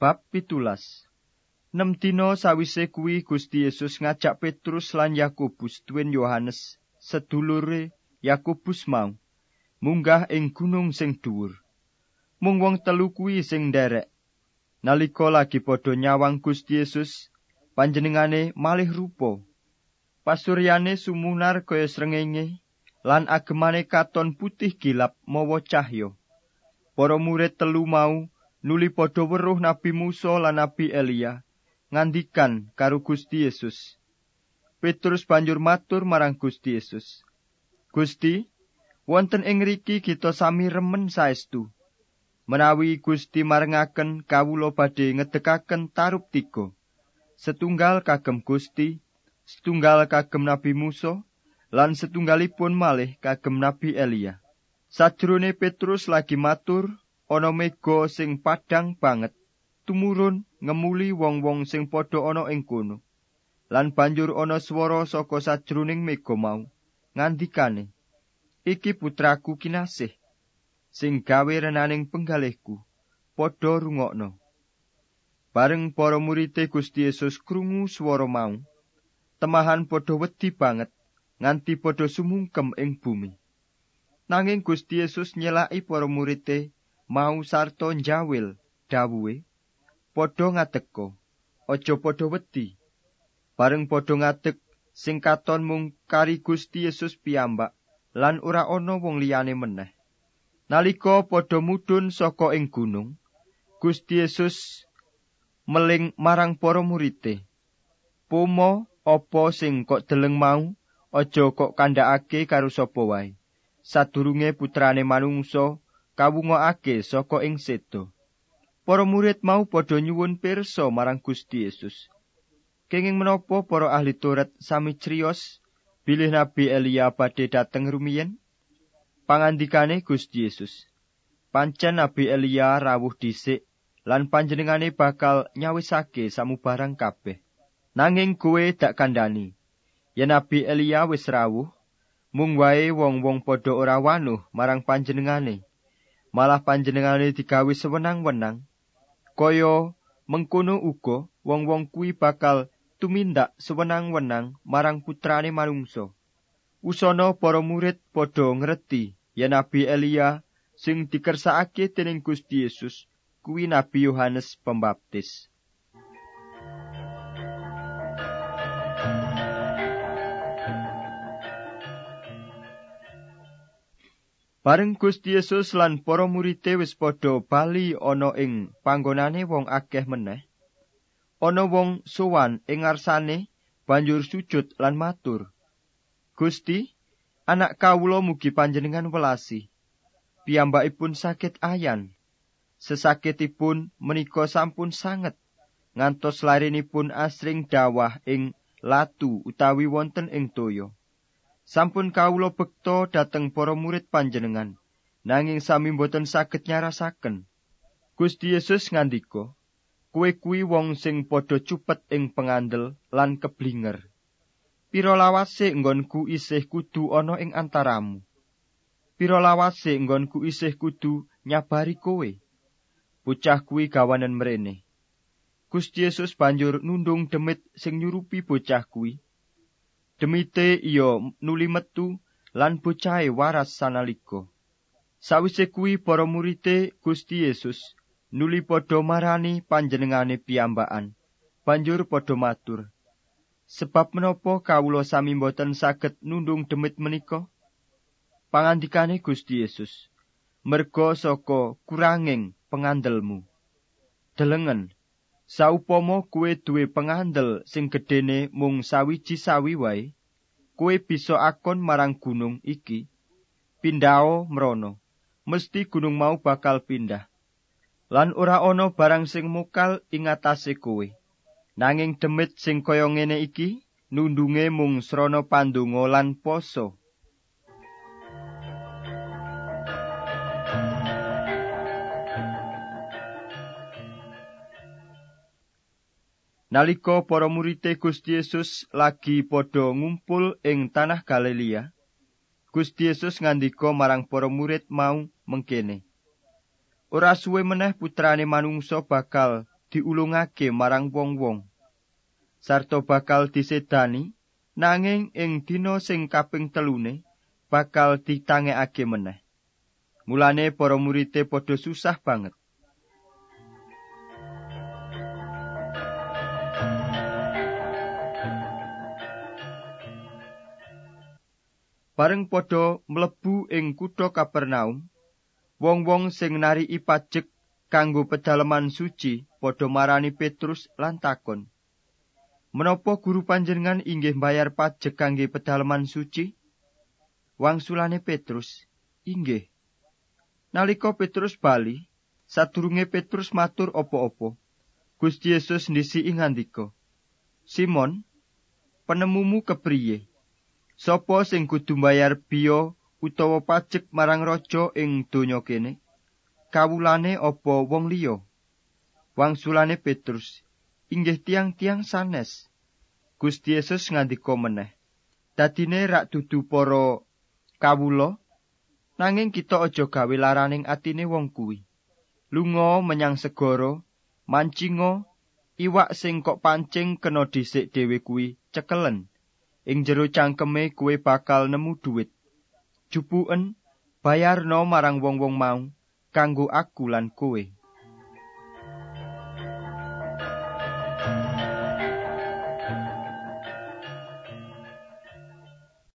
Bab pitulas Nem dina sawise kuwi Gusti Yesus ngajak Petrus lan Yakobus tuwin Yohanes sedulure Yakobus mau munggah ing gunung sing dhuwur. Mung wong telu kuwi sing nderek. Nalika lagi padha nyawang Gusti Yesus, panjenengane malih rupa. Pasuryane sumunar kaya srengenge lan agemane katon putih gilap mawa cahya. Para murid telu mau nuli padha weruh Nabi Musa lan Nabi Elia ngandikan karo Gusti Yesus. Petrus banjur matur marang Gusti Yesus. Gusti, wonten ing ngriki kita sami remen saestu. Menawi Gusti marengaken kawula badhe ngedekaken tarup tiga. Setunggal kagem Gusti, setunggal kagem Nabi Musa, lan setunggalipun malih kagem Nabi Elia. Sajrone Petrus lagi matur, ana mega sing padhang banget. Tumurun ngemuli wong-wong sing padha ana ing kono. Lan banjur ana swara saka sajroning mega mau. Ngandikane iki putraku kinasih sing gawe renaning penggalihku. Padha rungokno. Bareng para murid Gusti Yesus krungu swara mau. Temahan padha wedi banget nganti padha sumungkem ing bumi. Nanging Gusti Yesus nyelaki para murid mau sarta njawil dawuhe padha ngadeka aja padha wedi. Bareng padha ngadeg sing katon mung kari Gusti Yesus piyambak lan ora ana wong liyane meneh. Nalika padha mudhun saka ing gunung Gusti Yesus meling marang para murite pomo apa sing kok deleng mau? Aja kok kandhakake karo sapa wae? Sadurunge putrane manungsa kawungokake saka ing sedo. Para murid mau padha nyuwun pirsa marang Gusti Yesus. Kenging menapa para ahli Taurat sami crios bilih Nabi Elia badhe dateng rumiyin? Pangandikane Gusti Yesus. Pancen Nabi Elia rawuh dhisik lan panjenengane bakal nyawisake samubarang kabeh. Nanging kowe dak kandhani. Yen Nabi Elia wis rawuh, mung wae wong-wong padha ora wanuh marang panjenengane. Malah panjenengane digawe sewenang-wenang. Kaya mengkono uga wong-wong kuwi bakal tumindak sewenang-wenang marang putrane manungsa. Usana para murid padha ngerti yen nabi Elia sing dikersakake dening Gusti Yesus kuwi nabi Yohanes Pembaptis Bareng Gusti Yesus lan para murid wis padha bali ana ing panggonane wong akeh meneh. Ana wong sowan ing ngarsane banjur sujud lan matur. Gusti, anak kawula mugi panjenengan welasi. Piyambakipun sakit ayan. Sesakitipun menika sampun sanget. Ngantos larinipun asring dawah ing latu utawi wonten ing toya. Sampun kawula bekto dateng para murid panjenengan nanging sami boten saged nyarasaken. Gusti Yesus ngandika kuwe kuwi wong sing padha cupet ing pengandel lan keblinger. Pira lawase nggonku isih kudu ana ing antaramu? Pira lawase nggonku isih kudu nyabari kowe? Bocah kuwi gawanen mrene. Gusti Yesus banjur nundung demit sing nyurupi bocah kuwi demite iya nuli metu lan bocahe waras sanalika. Sawise kuwi para murite Gusti Yesus nuli padha marani panjenengane piyambakan banjur padha matur. Sebab menapa kawula sami mboten saged nundung demit menika? Pangandikane Gusti Yesus merga saka kuranging pengandelmu. Delengen Saupama kuwe duwe pengandel sing gedene mung sawiji sawi wae, kuwe bisa akon marang gunung iki, pindhao mrono. Mesti gunung mau bakal pindah. Lan ora ana barang sing mukal ing atase kowe. Nanging demit sing kaya ngene iki nundunge mung srana pandonga lan poso. Nalika para murid Gusti Yesus lagi padha ngumpul ing tanah Galilea, Gusti Yesus ngandika marang para murid mau mengkene. Ora suwe meneh putrane manungsa bakal diulungake marang wong-wong. Sarto bakal disedani nanging ing dina sing kaping telune bakal ditangekake meneh. Mulane para murite padha susah banget. Bareng padha mlebu ing kutha Kapernaum, wong-wong sing nari pajek kanggo pedalaman suci padha marani Petrus lan takon. Menapa guru panjenengan inggih bayar pajek kangge pedalaman suci? Wangsulane Petrus, inggih. Nalika Petrus bali, sadurunge Petrus matur apa-apa, Gusti Yesus ndisi ngandika, Simon, penemumu kepriye? Sopo sing kudu mbayar biya utawa pajek marang raja ing donya kene? Kawulane apa wong liya? Wangsulane Petrus, inggih tiang-tiang sanes. Gusti Yesus ngandika meneh, dadine rak dudu para kawula nanging kita aja gawe laraning atine wong kuwi. Lunga menyang segara, mancinga iwak sing kok pancing kena dhisik dhewe kuwi cekelen. Ing jero cangkeme kuwe bakal nemu dhuwit. Jupuken bayarno marang wong-wong mau kanggo aku lan kowe.